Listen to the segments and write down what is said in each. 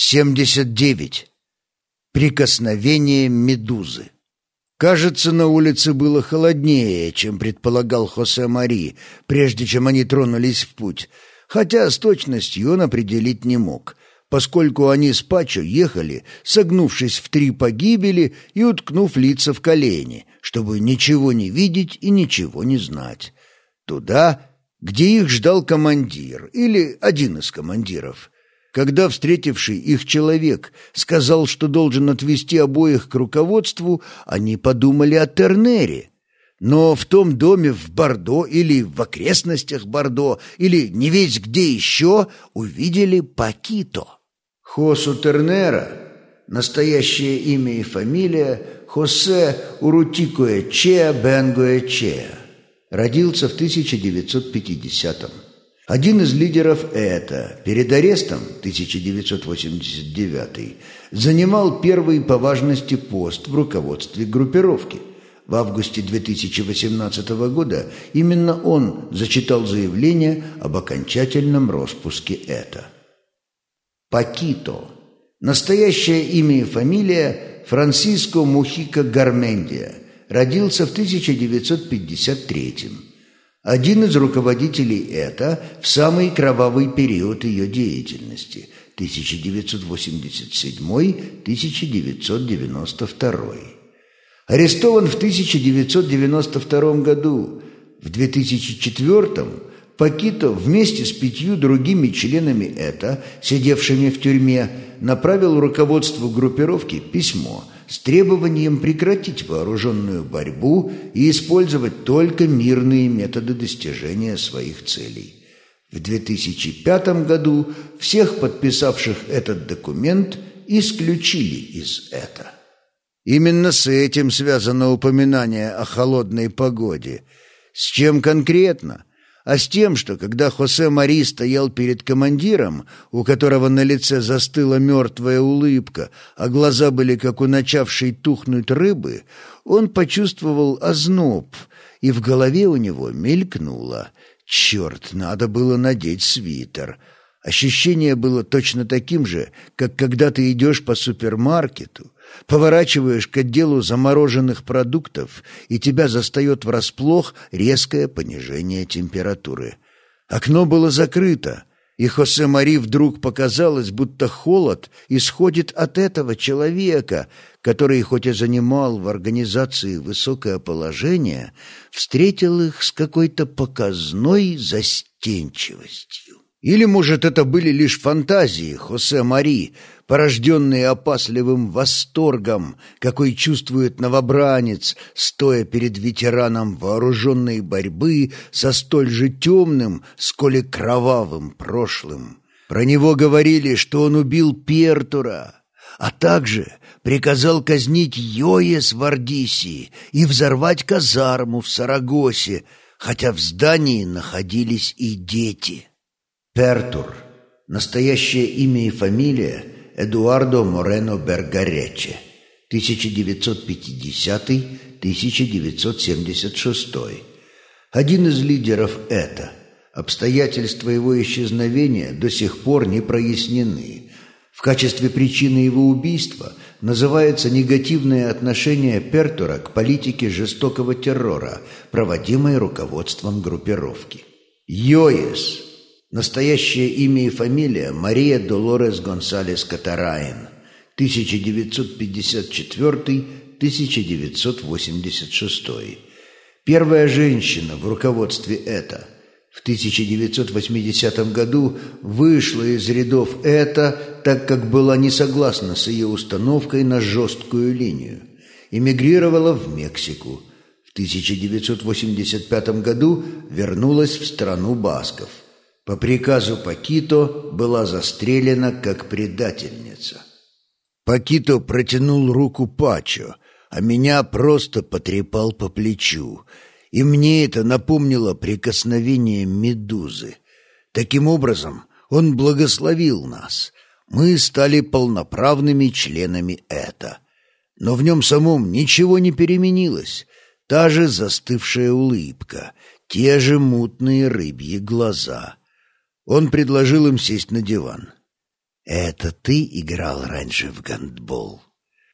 79. Прикосновение медузы. Кажется, на улице было холоднее, чем предполагал Хосе Мари, прежде чем они тронулись в путь, хотя с точностью он определить не мог, поскольку они с Пачо ехали, согнувшись в три погибели и уткнув лица в колени, чтобы ничего не видеть и ничего не знать. Туда, где их ждал командир или один из командиров — когда встретивший их человек сказал, что должен отвести обоих к руководству, они подумали о Тернере. Но в том доме в Бордо или в окрестностях Бордо или не весь где еще увидели Пакито. Хосу Тернера, настоящее имя и фамилия Хосе Урутикуэчеа Бенгуэчеа, родился в 1950-м. Один из лидеров это, перед арестом 1989 занимал первый по важности пост в руководстве группировки. В августе 2018 года именно он зачитал заявление об окончательном распуске это. Пакито. Настоящее имя и фамилия Франсиско Мухика Гармендия. Родился в 1953 году один из руководителей это в самый кровавый период ее деятельности 1987-1992. Арестован в 1992 году. В 2004 Пакито вместе с пятью другими членами это, сидевшими в тюрьме, направил руководству группировки письмо – с требованием прекратить вооруженную борьбу и использовать только мирные методы достижения своих целей. В 2005 году всех подписавших этот документ исключили из это. Именно с этим связано упоминание о холодной погоде. С чем конкретно? А с тем, что когда Хосе Мари стоял перед командиром, у которого на лице застыла мертвая улыбка, а глаза были как у начавшей тухнуть рыбы, он почувствовал озноб, и в голове у него мелькнуло «Черт, надо было надеть свитер». Ощущение было точно таким же, как когда ты идешь по супермаркету, Поворачиваешь к отделу замороженных продуктов, и тебя застает врасплох резкое понижение температуры. Окно было закрыто, и Хосе Мари вдруг показалось, будто холод исходит от этого человека, который, хоть и занимал в организации высокое положение, встретил их с какой-то показной застенчивостью. Или, может, это были лишь фантазии Хосе Мари, порожденные опасливым восторгом, какой чувствует новобранец, стоя перед ветераном вооруженной борьбы со столь же темным, сколь и кровавым прошлым. Про него говорили, что он убил Пертура, а также приказал казнить Йоес в Ардисии и взорвать казарму в Сарагосе, хотя в здании находились и дети. Пертур, настоящее имя и фамилия — Эдуардо Морено Бергарече, 1950-1976. Один из лидеров это. Обстоятельства его исчезновения до сих пор не прояснены. В качестве причины его убийства называется негативное отношение Пертура к политике жестокого террора, проводимой руководством группировки. Йоес – Настоящее имя и фамилия Мария Долорес Гонсалес Катараин, 1954-1986. Первая женщина в руководстве ЭТА. В 1980 году вышла из рядов ЭТА, так как была не согласна с ее установкой на жесткую линию. Эмигрировала в Мексику. В 1985 году вернулась в страну басков – по приказу Пакито была застрелена как предательница. Пакито протянул руку Пачо, а меня просто потрепал по плечу, и мне это напомнило прикосновение медузы. Таким образом, он благословил нас. Мы стали полноправными членами это. Но в нем самом ничего не переменилось. Та же застывшая улыбка, те же мутные рыбьи глаза — он предложил им сесть на диван. Это ты играл раньше в гандбол?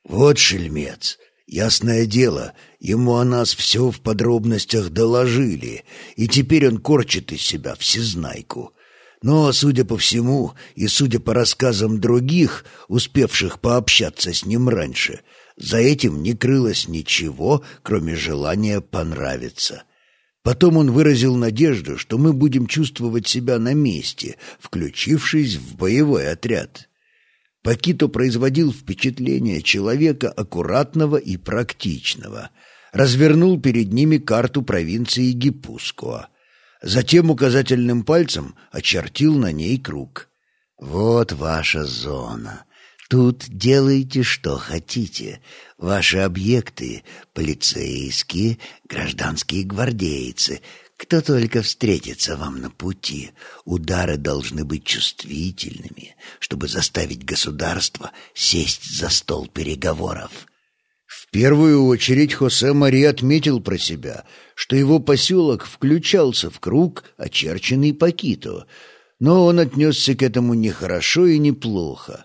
Вот шельмец. Ясное дело, ему о нас все в подробностях доложили, и теперь он корчит из себя всезнайку. Но, судя по всему, и судя по рассказам других, успевших пообщаться с ним раньше, за этим не крылось ничего, кроме желания понравиться. Потом он выразил надежду, что мы будем чувствовать себя на месте, включившись в боевой отряд. Пакито производил впечатление человека аккуратного и практичного. Развернул перед ними карту провинции Гипускоа. Затем указательным пальцем очертил на ней круг. «Вот ваша зона. Тут делайте, что хотите. Ваши объекты — полицейские, гражданские гвардейцы, кто только встретится вам на пути. Удары должны быть чувствительными, чтобы заставить государство сесть за стол переговоров. В первую очередь Хосе Мари отметил про себя, что его поселок включался в круг, очерченный Пакито, но он отнесся к этому нехорошо и неплохо.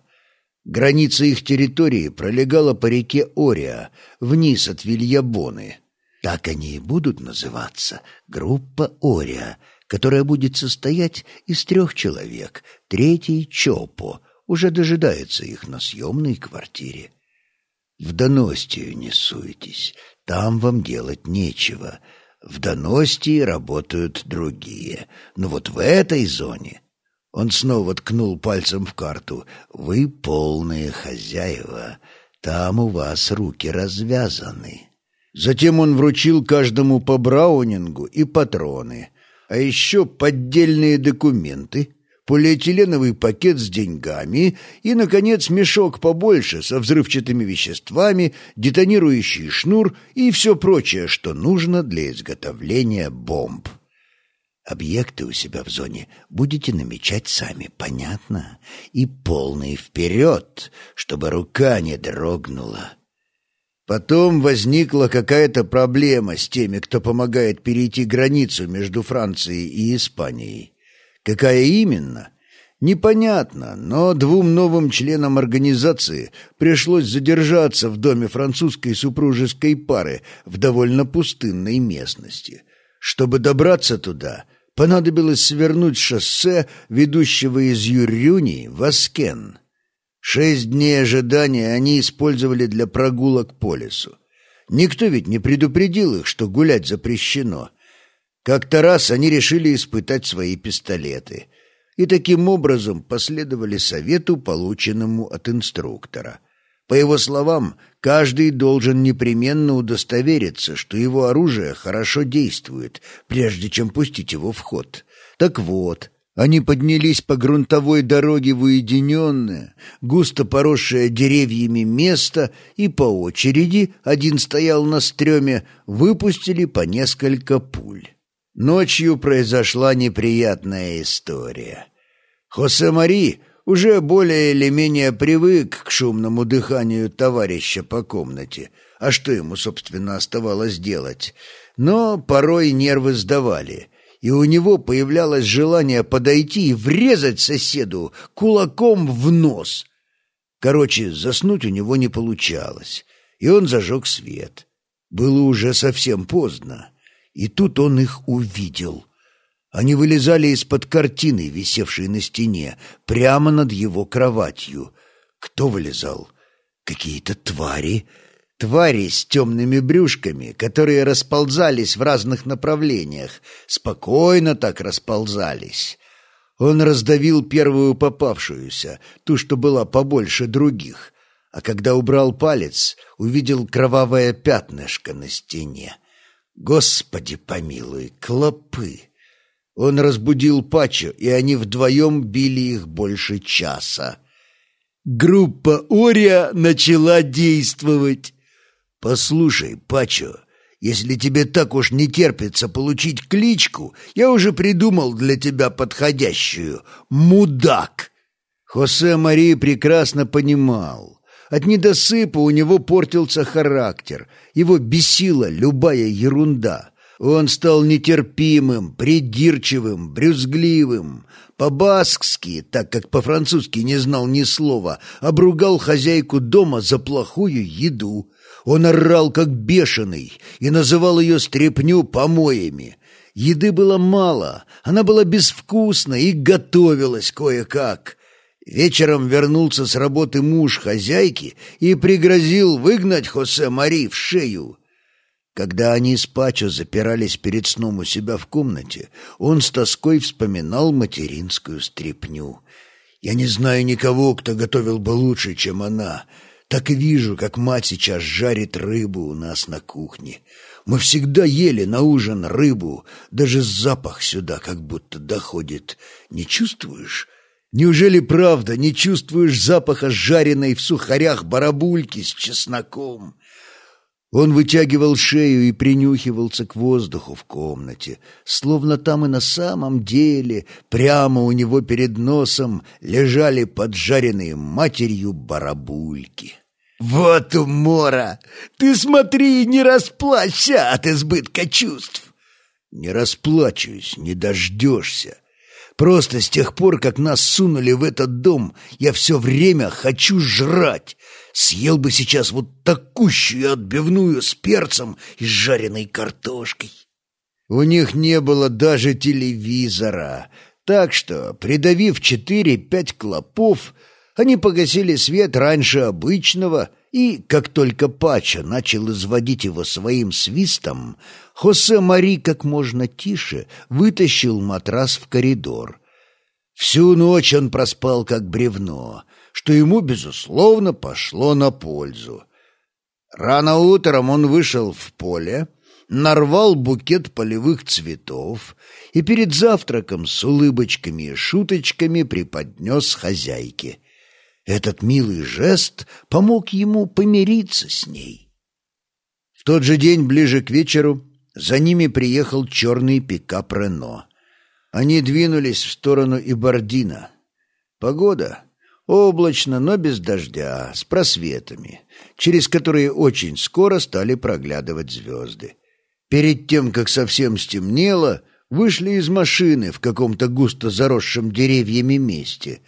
Граница их территории пролегала по реке Ориа, вниз от Вильябоны. Так они и будут называться — группа Ориа, которая будет состоять из трех человек. Третий — Чопо, уже дожидается их на съемной квартире. В Доностию не суетесь, там вам делать нечего. В Доностии работают другие, но вот в этой зоне он снова ткнул пальцем в карту. «Вы полные хозяева. Там у вас руки развязаны». Затем он вручил каждому по браунингу и патроны, а еще поддельные документы, полиэтиленовый пакет с деньгами и, наконец, мешок побольше со взрывчатыми веществами, детонирующий шнур и все прочее, что нужно для изготовления бомб. Объекты у себя в зоне будете намечать сами, понятно? И полный вперед, чтобы рука не дрогнула. Потом возникла какая-то проблема с теми, кто помогает перейти границу между Францией и Испанией. Какая именно? Непонятно, но двум новым членам организации пришлось задержаться в доме французской супружеской пары в довольно пустынной местности. Чтобы добраться туда — понадобилось свернуть шоссе, ведущего из Юрюни в Аскен. Шесть дней ожидания они использовали для прогулок по лесу. Никто ведь не предупредил их, что гулять запрещено. Как-то раз они решили испытать свои пистолеты и таким образом последовали совету, полученному от инструктора. По его словам, Каждый должен непременно удостовериться, что его оружие хорошо действует, прежде чем пустить его в ход. Так вот, они поднялись по грунтовой дороге в уединенное, густо поросшее деревьями место и по очереди, один стоял на стреме, выпустили по несколько пуль. Ночью произошла неприятная история. Хосе Мари уже более или менее привык к шумному дыханию товарища по комнате, а что ему, собственно, оставалось делать. Но порой нервы сдавали, и у него появлялось желание подойти и врезать соседу кулаком в нос. Короче, заснуть у него не получалось, и он зажег свет. Было уже совсем поздно, и тут он их увидел — они вылезали из-под картины, висевшей на стене, прямо над его кроватью. Кто вылезал? Какие-то твари. Твари с темными брюшками, которые расползались в разных направлениях. Спокойно так расползались. Он раздавил первую попавшуюся, ту, что была побольше других. А когда убрал палец, увидел кровавое пятнышко на стене. Господи помилуй, клопы! Он разбудил Пачо, и они вдвоем били их больше часа. Группа Ория начала действовать. «Послушай, Пачо, если тебе так уж не терпится получить кличку, я уже придумал для тебя подходящую — «Мудак». Хосе Мари прекрасно понимал. От недосыпа у него портился характер, его бесила любая ерунда — Он стал нетерпимым, придирчивым, брюзгливым. По-баскски, так как по-французски не знал ни слова, обругал хозяйку дома за плохую еду. Он орал, как бешеный, и называл ее стряпню помоями. Еды было мало, она была безвкусна и готовилась кое-как. Вечером вернулся с работы муж хозяйки и пригрозил выгнать Хосе Мари в шею. Когда они с Пачо запирались перед сном у себя в комнате, он с тоской вспоминал материнскую стряпню. «Я не знаю никого, кто готовил бы лучше, чем она. Так и вижу, как мать сейчас жарит рыбу у нас на кухне. Мы всегда ели на ужин рыбу, даже запах сюда как будто доходит. Не чувствуешь?» Неужели правда не чувствуешь запаха жареной в сухарях барабульки с чесноком? Он вытягивал шею и принюхивался к воздуху в комнате, словно там и на самом деле, прямо у него перед носом, лежали поджаренные матерью барабульки. «Вот умора! Ты смотри, не расплачься от избытка чувств!» «Не расплачусь, не дождешься!» Просто с тех пор, как нас сунули в этот дом, я все время хочу жрать. Съел бы сейчас вот такущую отбивную с перцем и жареной картошкой. У них не было даже телевизора, так что, придавив четыре-пять клопов, они погасили свет раньше обычного, и, как только Пача начал изводить его своим свистом, Хосе Мари как можно тише вытащил матрас в коридор. Всю ночь он проспал как бревно, что ему, безусловно, пошло на пользу. Рано утром он вышел в поле, нарвал букет полевых цветов и перед завтраком с улыбочками и шуточками преподнес хозяйке. Этот милый жест помог ему помириться с ней. В тот же день, ближе к вечеру, за ними приехал черный пикап «Рено». Они двинулись в сторону Ибардина. Погода облачно, но без дождя, с просветами, через которые очень скоро стали проглядывать звезды. Перед тем, как совсем стемнело, вышли из машины в каком-то густо заросшем деревьями месте.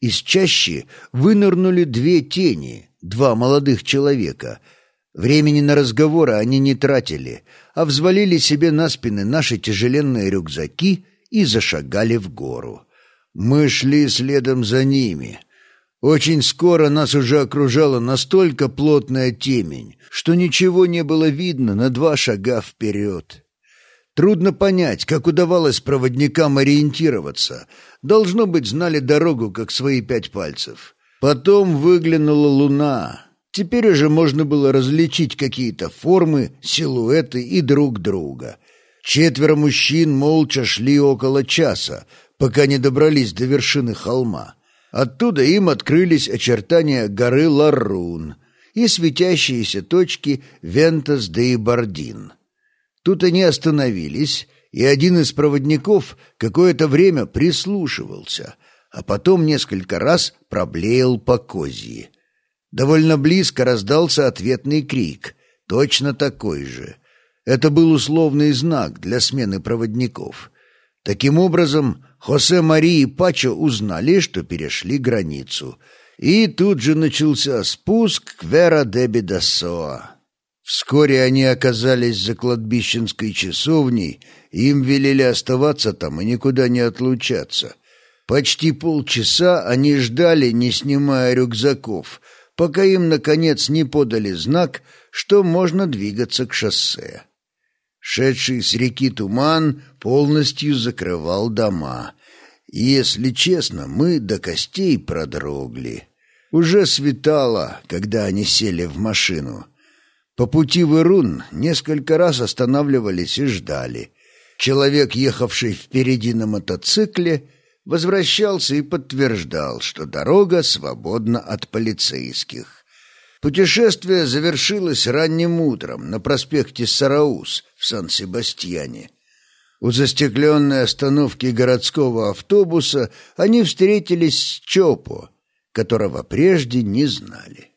Из чащи вынырнули две тени, два молодых человека. Времени на разговоры они не тратили, а взвалили себе на спины наши тяжеленные рюкзаки и зашагали в гору. Мы шли следом за ними. Очень скоро нас уже окружала настолько плотная темень, что ничего не было видно на два шага вперед. Трудно понять, как удавалось проводникам ориентироваться. Должно быть, знали дорогу, как свои пять пальцев. Потом выглянула луна. Теперь уже можно было различить какие-то формы, силуэты и друг друга. Четверо мужчин молча шли около часа, пока не добрались до вершины холма. Оттуда им открылись очертания горы Ларрун и светящиеся точки Вентас де Ибардин. Тут они остановились, и один из проводников какое-то время прислушивался, а потом несколько раз проблеял по козьи. Довольно близко раздался ответный крик, точно такой же — это был условный знак для смены проводников. Таким образом, Хосе Мари и Пачо узнали, что перешли границу. И тут же начался спуск к Вера де Бедасоа. Вскоре они оказались за кладбищенской часовней, им велели оставаться там и никуда не отлучаться. Почти полчаса они ждали, не снимая рюкзаков, пока им, наконец, не подали знак, что можно двигаться к шоссе. Шедший с реки туман полностью закрывал дома. Если честно, мы до костей продрогли. Уже светало, когда они сели в машину. По пути в Ирун несколько раз останавливались и ждали. Человек, ехавший впереди на мотоцикле, возвращался и подтверждал, что дорога свободна от полицейских. Путешествие завершилось ранним утром на проспекте Сараус в Сан-Себастьяне. У застекленной остановки городского автобуса они встретились с Чопо, которого прежде не знали.